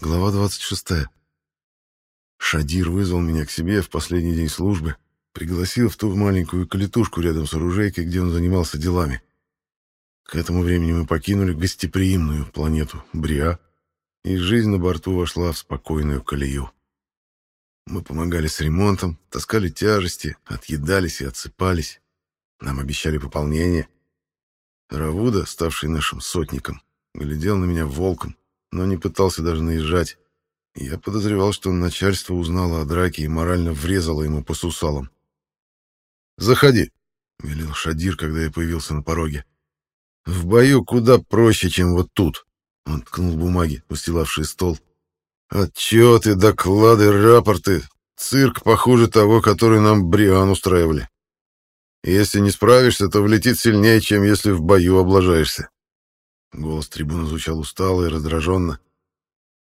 Глава 26. Шадир вызвал меня к себе в последний день службы, пригласил в ту маленькую калитушку рядом с оружейкой, где он занимался делами. К этому времени мы покинули гостеприимную планету Бриа, и жизнь на борту вошла в спокойную колею. Мы помогали с ремонтом, таскали тяжести, отъедались и отсыпались. Нам обещали пополнение. Равуда, ставший нашим сотником, глядел на меня волком, но не пытался даже наезжать. Я подозревал, что начальство узнало о драке и морально врезало ему по сусалам. «Заходи», — велел Шадир, когда я появился на пороге. «В бою куда проще, чем вот тут», — он ткнул бумаги, устилавшие стол. «Отчеты, доклады, рапорты. Цирк похуже того, который нам Бриан устраивали. Если не справишься, то влетит сильнее, чем если в бою облажаешься. Голос трибуна звучал устало и раздраженно.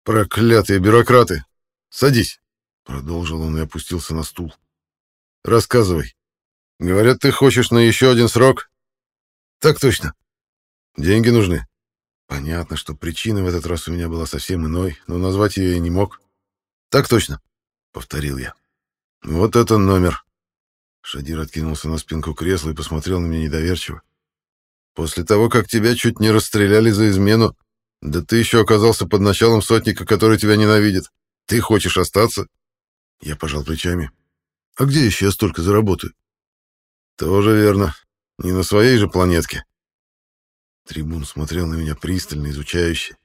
«Проклятые бюрократы! Садись!» Продолжил он и опустился на стул. «Рассказывай. Говорят, ты хочешь на еще один срок?» «Так точно. Деньги нужны». Понятно, что причина в этот раз у меня была совсем иной, но назвать ее я не мог. «Так точно», — повторил я. «Вот это номер». Шадир откинулся на спинку кресла и посмотрел на меня недоверчиво. После того, как тебя чуть не расстреляли за измену, да ты еще оказался под началом сотника, который тебя ненавидит. Ты хочешь остаться?» Я пожал плечами. «А где еще я столько заработаю?» «Тоже верно. Не на своей же планетке». Трибун смотрел на меня пристально, изучающе.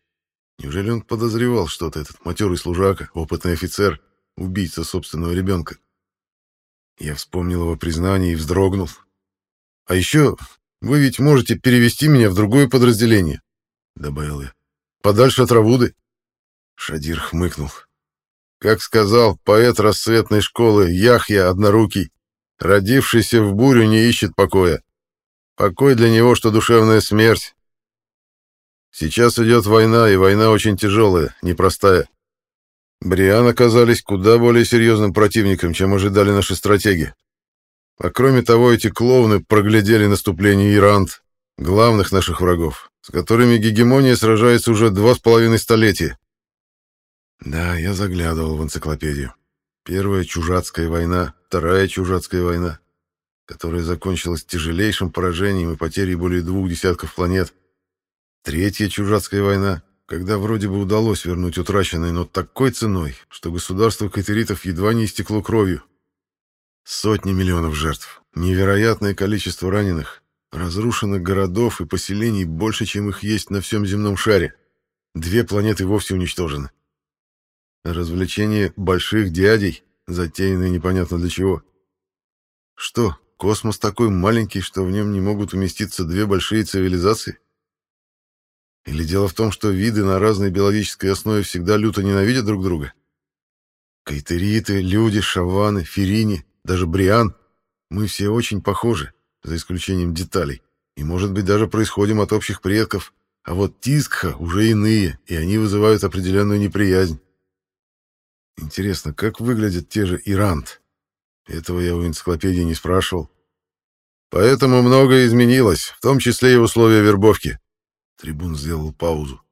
Неужели он подозревал что-то, этот матерый служака, опытный офицер, убийца собственного ребенка? Я вспомнил его признание и вздрогнул. А еще вы ведь можете перевести меня в другое подразделение, добавил я. Подальше от Равуды. Шадир хмыкнул. Как сказал поэт рассветной школы Яхья Однорукий, родившийся в бурю не ищет покоя. Покой для него, что душевная смерть. Сейчас идет война, и война очень тяжелая, непростая. Бриан оказались куда более серьезным противником, чем ожидали наши стратеги. А кроме того, эти клоуны проглядели наступление Ирант, главных наших врагов, с которыми гегемония сражается уже два с половиной столетия. Да, я заглядывал в энциклопедию. Первая чужацкая война, вторая чужацкая война, которая закончилась тяжелейшим поражением и потерей более двух десятков планет. Третья чужацкая война, когда вроде бы удалось вернуть утраченное, но такой ценой, что государство катеритов едва не истекло кровью. Сотни миллионов жертв, невероятное количество раненых, разрушенных городов и поселений больше, чем их есть на всем земном шаре. Две планеты вовсе уничтожены. Развлечение больших дядей, затеянное непонятно для чего. Что, космос такой маленький, что в нем не могут уместиться две большие цивилизации? Или дело в том, что виды на разной биологической основе всегда люто ненавидят друг друга? Кайтериты, люди, шаваны, ферини даже Бриан, мы все очень похожи, за исключением деталей, и, может быть, даже происходим от общих предков, а вот Тискха уже иные, и они вызывают определенную неприязнь. Интересно, как выглядят те же Ирант? Этого я у энциклопедии не спрашивал. Поэтому многое изменилось, в том числе и условия вербовки. Трибун сделал паузу.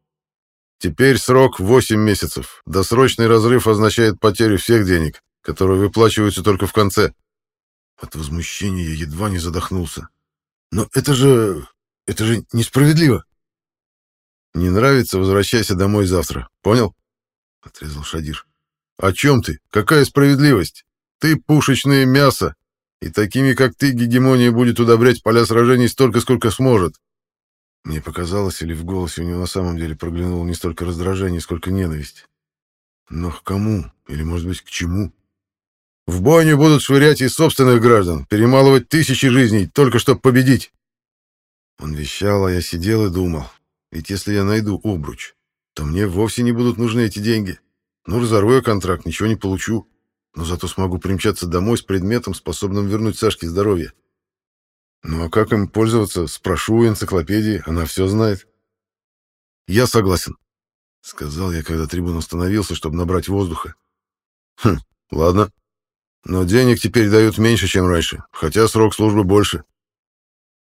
Теперь срок 8 месяцев. Досрочный разрыв означает потерю всех денег которые выплачиваются только в конце. От возмущения я едва не задохнулся. Но это же... это же несправедливо. Не нравится, возвращайся домой завтра. Понял? Отрезал Шадир. О чем ты? Какая справедливость? Ты пушечное мясо, и такими, как ты, гегемония будет удобрять поля сражений столько, сколько сможет. Мне показалось, или в голосе у него на самом деле проглянуло не столько раздражение, сколько ненависть. Но к кому? Или, может быть, к чему? В бойню будут швырять из собственных граждан, перемалывать тысячи жизней, только чтобы победить. Он вещал, а я сидел и думал. Ведь если я найду обруч, то мне вовсе не будут нужны эти деньги. Ну, разорву контракт, ничего не получу. Но зато смогу примчаться домой с предметом, способным вернуть Сашке здоровье. Ну а как им пользоваться, спрошу у энциклопедии, она все знает. Я согласен, — сказал я, когда трибун остановился, чтобы набрать воздуха. Хм, ладно. Но денег теперь дают меньше, чем раньше, хотя срок службы больше.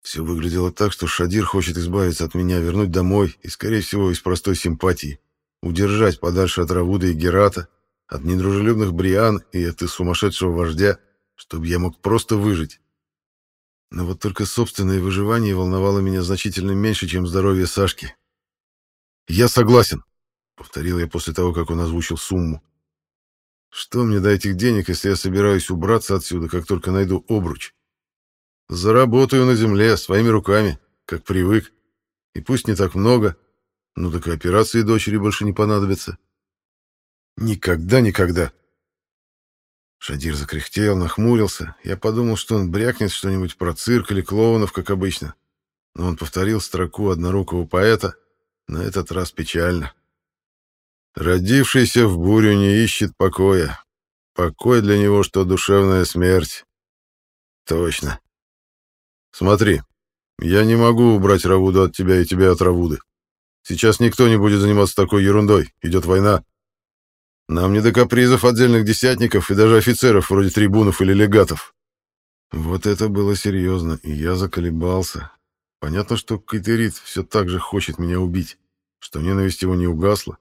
Все выглядело так, что Шадир хочет избавиться от меня, вернуть домой, и, скорее всего, из простой симпатии. удержать подальше от Равуда и Герата, от недружелюбных Бриан и от их сумасшедшего вождя, чтобы я мог просто выжить. Но вот только собственное выживание волновало меня значительно меньше, чем здоровье Сашки. «Я согласен», — повторил я после того, как он озвучил сумму. «Что мне до этих денег, если я собираюсь убраться отсюда, как только найду обруч? Заработаю на земле своими руками, как привык. И пусть не так много, но так и операции дочери больше не понадобится. Никогда, никогда. Шадир закряхтел, нахмурился. Я подумал, что он брякнет что-нибудь про цирк или клоунов, как обычно. Но он повторил строку однорукого поэта, на этот раз печально. «Родившийся в бурю не ищет покоя. Покой для него, что душевная смерть». «Точно. Смотри, я не могу убрать Равуду от тебя и тебя от Равуды. Сейчас никто не будет заниматься такой ерундой. Идет война. Нам не до капризов отдельных десятников и даже офицеров вроде трибунов или легатов. Вот это было серьезно, и я заколебался. Понятно, что Кайтерит все так же хочет меня убить, что ненависть его не угасла.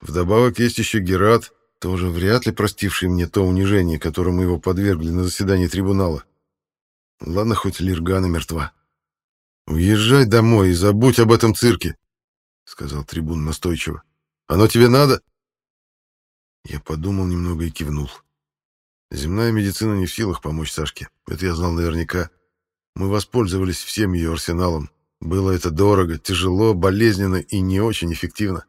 Вдобавок есть еще Герат, тоже вряд ли простивший мне то унижение, которому его подвергли на заседании трибунала. Ладно, хоть Лиргана мертва. «Уезжай домой и забудь об этом цирке», — сказал трибун настойчиво. «Оно тебе надо?» Я подумал немного и кивнул. Земная медицина не в силах помочь Сашке. Это я знал наверняка. Мы воспользовались всем ее арсеналом. Было это дорого, тяжело, болезненно и не очень эффективно.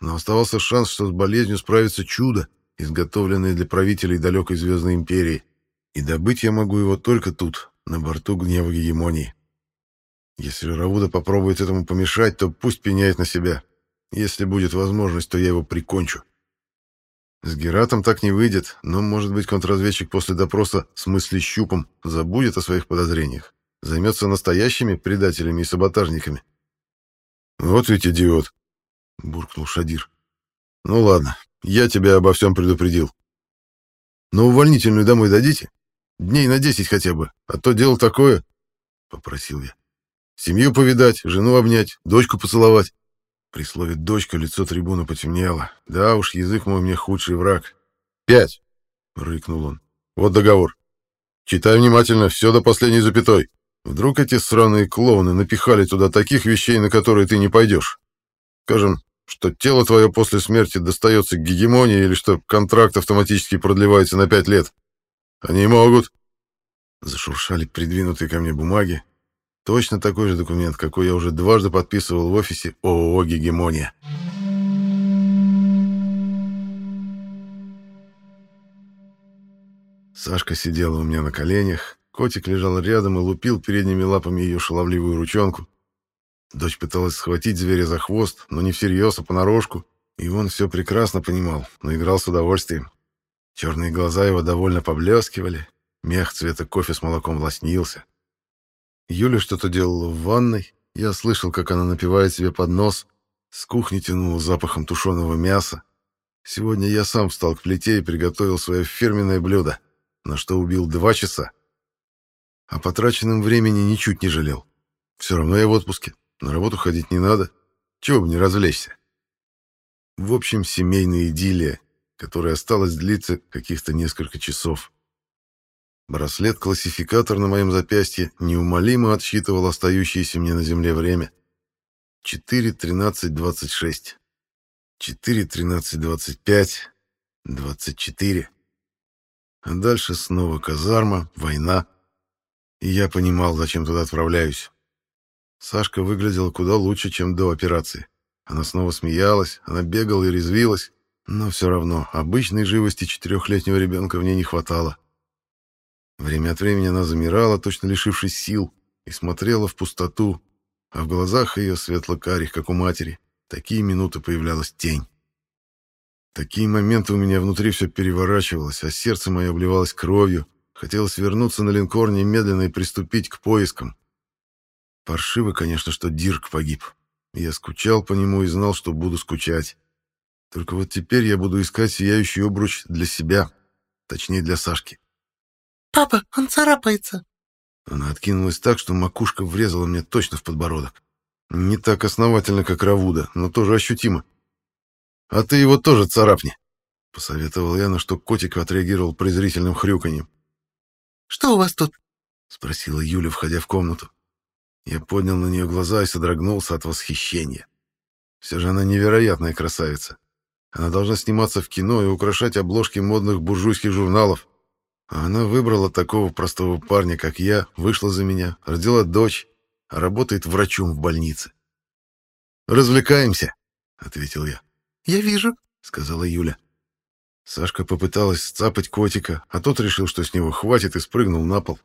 Но оставался шанс, что с болезнью справится чудо, изготовленное для правителей далекой Звездной Империи. И добыть я могу его только тут, на борту гнева гегемонии. Если Равуда попробует этому помешать, то пусть пеняет на себя. Если будет возможность, то я его прикончу. С Гератом так не выйдет, но, может быть, контрразведчик после допроса с мысли-щупом забудет о своих подозрениях, займется настоящими предателями и саботажниками. «Вот ведь идиот!» — буркнул Шадир. «Ну ладно, я тебя обо всем предупредил. Но увольнительную домой дадите? Дней на десять хотя бы, а то дело такое!» — попросил я. Семью повидать, жену обнять, дочку поцеловать. При слове «дочка» лицо трибуна потемнело. Да уж, язык мой мне худший враг. «Пять!» — рыкнул он. «Вот договор. Читай внимательно, все до последней запятой. Вдруг эти сраные клоуны напихали туда таких вещей, на которые ты не пойдешь. Скажем, что тело твое после смерти достается к гегемонии или что контракт автоматически продлевается на пять лет. Они могут...» Зашуршали придвинутые ко мне бумаги, Точно такой же документ, какой я уже дважды подписывал в офисе ООО «Гегемония». Сашка сидела у меня на коленях, котик лежал рядом и лупил передними лапами ее шаловливую ручонку. Дочь пыталась схватить зверя за хвост, но не всерьез, а понарошку, и он все прекрасно понимал, но играл с удовольствием. Черные глаза его довольно поблескивали, мех цвета кофе с молоком лоснился. Юля что-то делала в ванной. Я слышал, как она напивает себе под нос. С кухни тянуло запахом тушеного мяса. Сегодня я сам встал к плите и приготовил свое фирменное блюдо, на что убил два часа. О потраченном времени ничуть не жалел. Все равно я в отпуске, на работу ходить не надо. Чего бы не развлечься. В общем, семейная идиллия, которая осталась длиться каких-то несколько часов. Браслет-классификатор на моем запястье неумолимо отсчитывал остающееся мне на земле время. 4.13.26. 4.13.25. 24. А дальше снова казарма, война. И я понимал, зачем туда отправляюсь. Сашка выглядела куда лучше, чем до операции. Она снова смеялась, она бегала и резвилась, но все равно обычной живости четырехлетнего ребенка в ней не хватало. Время от времени она замирала, точно лишившись сил, и смотрела в пустоту, а в глазах ее светло-карих, как у матери, такие минуты появлялась тень. Такие моменты у меня внутри все переворачивалось, а сердце мое обливалось кровью, хотелось вернуться на линкор немедленно и приступить к поискам. Паршиво, конечно, что Дирк погиб. Я скучал по нему и знал, что буду скучать. Только вот теперь я буду искать сияющий обруч для себя, точнее для Сашки. «Папа, он царапается!» Она откинулась так, что макушка врезала мне точно в подбородок. Не так основательно, как Равуда, но тоже ощутимо. а ты его тоже царапни», — посоветовал я, на что котик отреагировал презрительным хрюканьем. «Что у вас тут?» — спросила Юля, входя в комнату. Я поднял на нее глаза и содрогнулся от восхищения. Все же она невероятная красавица. Она должна сниматься в кино и украшать обложки модных буржуйских журналов. А она выбрала такого простого парня, как я, вышла за меня, родила дочь, а работает врачом в больнице. «Развлекаемся», — ответил я. «Я вижу», — сказала Юля. Сашка попыталась сцапать котика, а тот решил, что с него хватит, и спрыгнул на пол.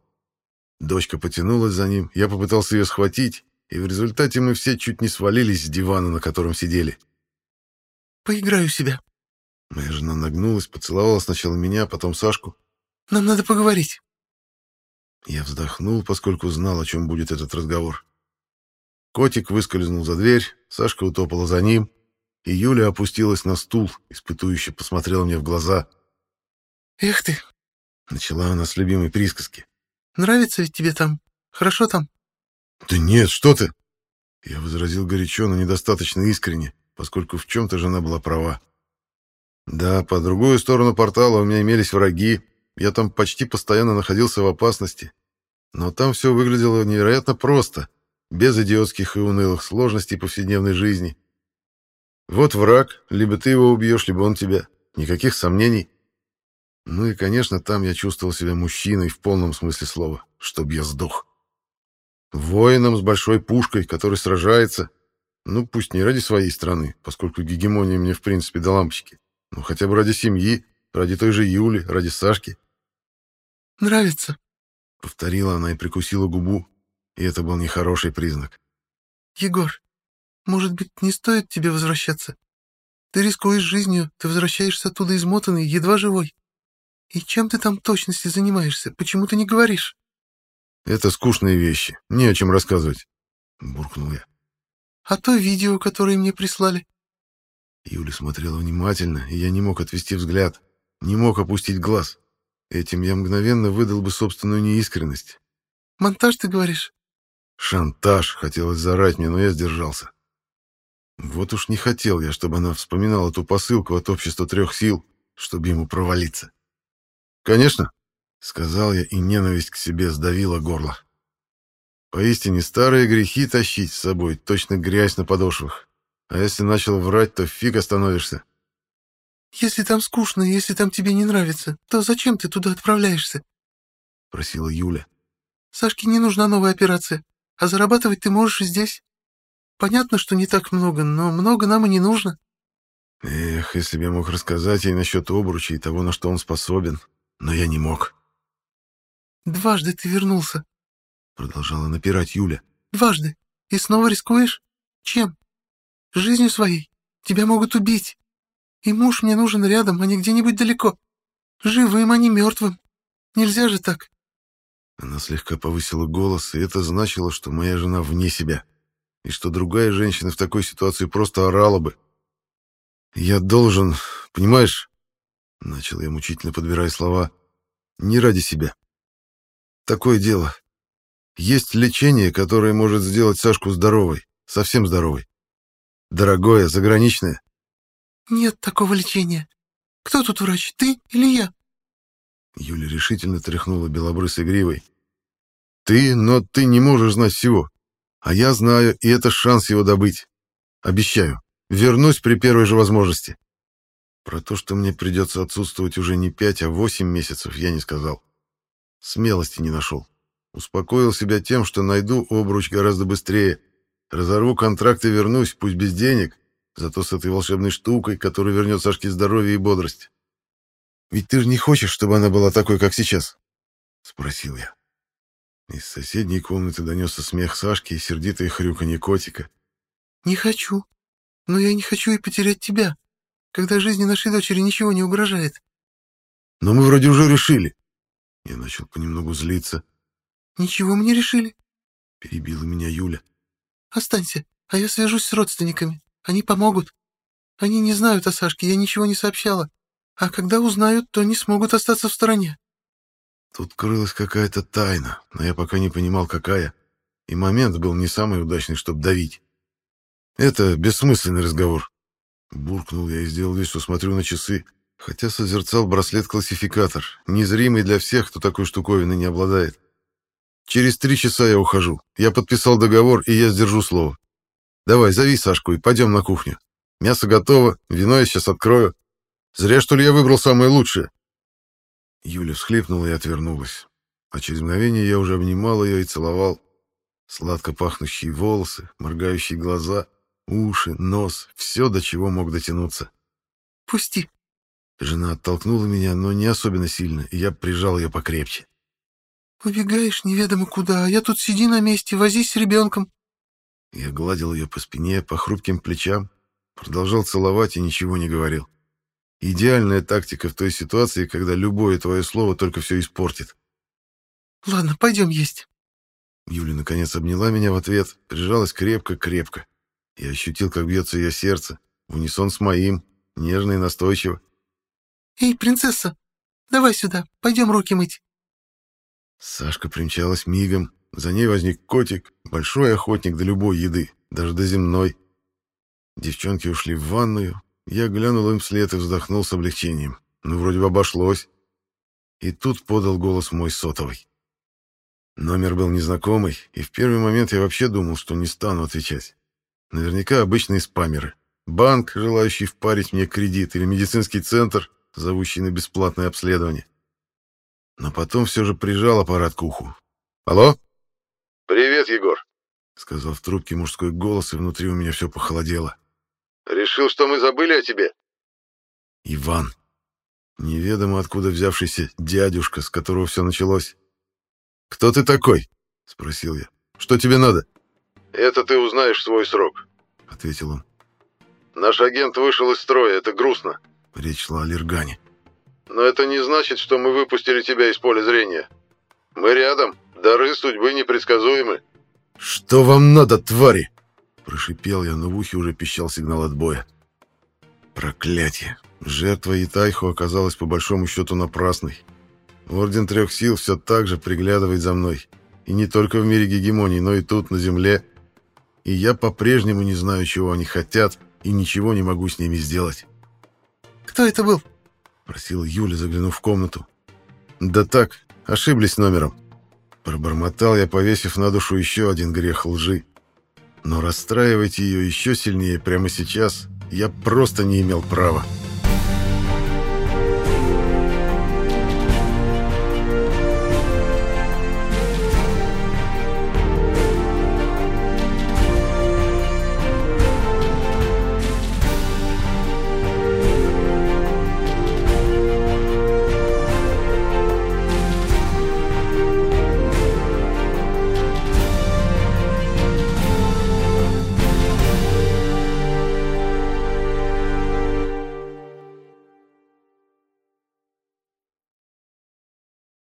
Дочка потянулась за ним, я попытался ее схватить, и в результате мы все чуть не свалились с дивана, на котором сидели. «Поиграю себя». Моя жена нагнулась, поцеловала сначала меня, потом Сашку. «Нам надо поговорить». Я вздохнул, поскольку знал, о чем будет этот разговор. Котик выскользнул за дверь, Сашка утопала за ним, и Юля опустилась на стул, испытующе посмотрела мне в глаза. «Эх ты!» — начала она с любимой присказки. «Нравится ведь тебе там? Хорошо там?» «Да нет, что ты!» Я возразил горячо, но недостаточно искренне, поскольку в чем-то жена была права. Да, по другую сторону портала у меня имелись враги, я там почти постоянно находился в опасности. Но там все выглядело невероятно просто, без идиотских и унылых сложностей повседневной жизни. Вот враг, либо ты его убьешь, либо он тебя. Никаких сомнений. Ну и, конечно, там я чувствовал себя мужчиной в полном смысле слова, чтоб я сдох. Воином с большой пушкой, который сражается, ну, пусть не ради своей страны, поскольку гегемония мне, в принципе, до лампочки, но хотя бы ради семьи, ради той же Юли, ради Сашки. «Нравится», — повторила она и прикусила губу, и это был нехороший признак. «Егор, может быть, не стоит тебе возвращаться? Ты рискуешь жизнью, ты возвращаешься оттуда измотанный, едва живой. И чем ты там точности занимаешься? Почему ты не говоришь?» «Это скучные вещи, не о чем рассказывать», — буркнул я. «А то видео, которое мне прислали?» Юля смотрела внимательно, и я не мог отвести взгляд, не мог опустить глаз. Этим я мгновенно выдал бы собственную неискренность. «Монтаж, ты говоришь?» «Шантаж!» — хотелось зарать мне, но я сдержался. Вот уж не хотел я, чтобы она вспоминала ту посылку от общества трех сил, чтобы ему провалиться. «Конечно», — сказал я, и ненависть к себе сдавила горло. Поистине старые грехи тащить с собой, точно грязь на подошвах. А если начал врать, то фиг остановишься. «Если там скучно, если там тебе не нравится, то зачем ты туда отправляешься?» — просила Юля. «Сашке не нужна новая операция, а зарабатывать ты можешь и здесь. Понятно, что не так много, но много нам и не нужно. Эх, если бы я мог рассказать ей насчет обруча и того, на что он способен. Но я не мог. «Дважды ты вернулся», — продолжала напирать Юля. «Дважды. И снова рискуешь? Чем? Жизнью своей. Тебя могут убить. И муж мне нужен рядом, а не где-нибудь далеко. Живым, а не мертвым. Нельзя же так». Она слегка повысила голос, и это значило, что моя жена вне себя и что другая женщина в такой ситуации просто орала бы. «Я должен, понимаешь?» — начал я мучительно подбирая слова. «Не ради себя. Такое дело. Есть лечение, которое может сделать Сашку здоровой, совсем здоровой. Дорогое, заграничное». «Нет такого лечения. Кто тут врач, ты или я?» Юля решительно тряхнула белобрысой гривой. «Ты, но ты не можешь знать всего. А я знаю, и это шанс его добыть. Обещаю. Вернусь при первой же возможности. Про то, что мне придется отсутствовать уже не пять, а восемь месяцев, я не сказал. Смелости не нашел. Успокоил себя тем, что найду обруч гораздо быстрее. Разорву контракт и вернусь, пусть без денег, зато с этой волшебной штукой, которая вернет Сашке здоровье и бодрость. «Ведь ты же не хочешь, чтобы она была такой, как сейчас?» — спросил я. Из соседней комнаты донесся смех Сашки и сердитое хрюканье котика. «Не хочу. Но я не хочу и потерять тебя, когда жизни нашей дочери ничего не угрожает». «Но мы вроде уже решили». Я начал понемногу злиться. «Ничего мы не решили», — перебила меня Юля. «Останься, а я свяжусь с родственниками. Они помогут. Они не знают о Сашке, я ничего не сообщала. А когда узнают, то не смогут остаться в стороне». Тут крылась какая-то тайна, но я пока не понимал, какая. И момент был не самый удачный, чтобы давить. Это бессмысленный разговор. Буркнул я и сделал вид, что смотрю на часы, хотя созерцал браслет-классификатор, незримый для всех, кто такой штуковиной не обладает. Через три часа я ухожу. Я подписал договор, и я сдержу слово. Давай, зови Сашку и пойдем на кухню. Мясо готово, вино я сейчас открою. Зря, что ли, я выбрал самое лучшее. Юля всхлипнула и отвернулась. А через мгновение я уже обнимал ее и целовал. Сладко пахнущие волосы, моргающие глаза, уши, нос, все, до чего мог дотянуться. «Пусти!» Жена оттолкнула меня, но не особенно сильно, и я прижал ее покрепче. «Убегаешь неведомо куда, а я тут сиди на месте, возись с ребенком». Я гладил ее по спине, по хрупким плечам, продолжал целовать и ничего не говорил. Идеальная тактика в той ситуации, когда любое твое слово только все испортит. «Ладно, пойдем есть». Юля наконец обняла меня в ответ, прижалась крепко-крепко. Я ощутил, как бьется ее сердце, в унисон с моим, нежно и настойчиво. «Эй, принцесса, давай сюда, пойдем руки мыть». Сашка примчалась мигом. За ней возник котик, большой охотник до любой еды, даже до земной. Девчонки ушли в ванную. Я глянул им вслед и вздохнул с облегчением. Ну, вроде бы обошлось. И тут подал голос мой сотовый. Номер был незнакомый, и в первый момент я вообще думал, что не стану отвечать. Наверняка обычные спамеры. Банк, желающий впарить мне кредит, или медицинский центр, зовущий на бесплатное обследование. Но потом все же прижал аппарат к уху. «Алло?» «Привет, Егор», — сказал в трубке мужской голос, и внутри у меня все похолодело. «Решил, что мы забыли о тебе?» «Иван. Неведомо откуда взявшийся дядюшка, с которого все началось. «Кто ты такой?» — спросил я. «Что тебе надо?» «Это ты узнаешь в свой срок», — ответил он. «Наш агент вышел из строя, это грустно». Речь шла о Лергане. Но это не значит, что мы выпустили тебя из поля зрения. Мы рядом, дары судьбы непредсказуемы. Что вам надо, твари? Прошипел я, но в ухе уже пищал сигнал отбоя. Проклятие. Жертва Итайху оказалась по большому счету напрасной. Орден Трех Сил все так же приглядывает за мной. И не только в мире гегемонии, но и тут, на земле. И я по-прежнему не знаю, чего они хотят, и ничего не могу с ними сделать. «Кто это был?» — просила Юля, заглянув в комнату. «Да так, ошиблись номером». Пробормотал я, повесив на душу еще один грех лжи. Но расстраивать ее еще сильнее прямо сейчас я просто не имел права.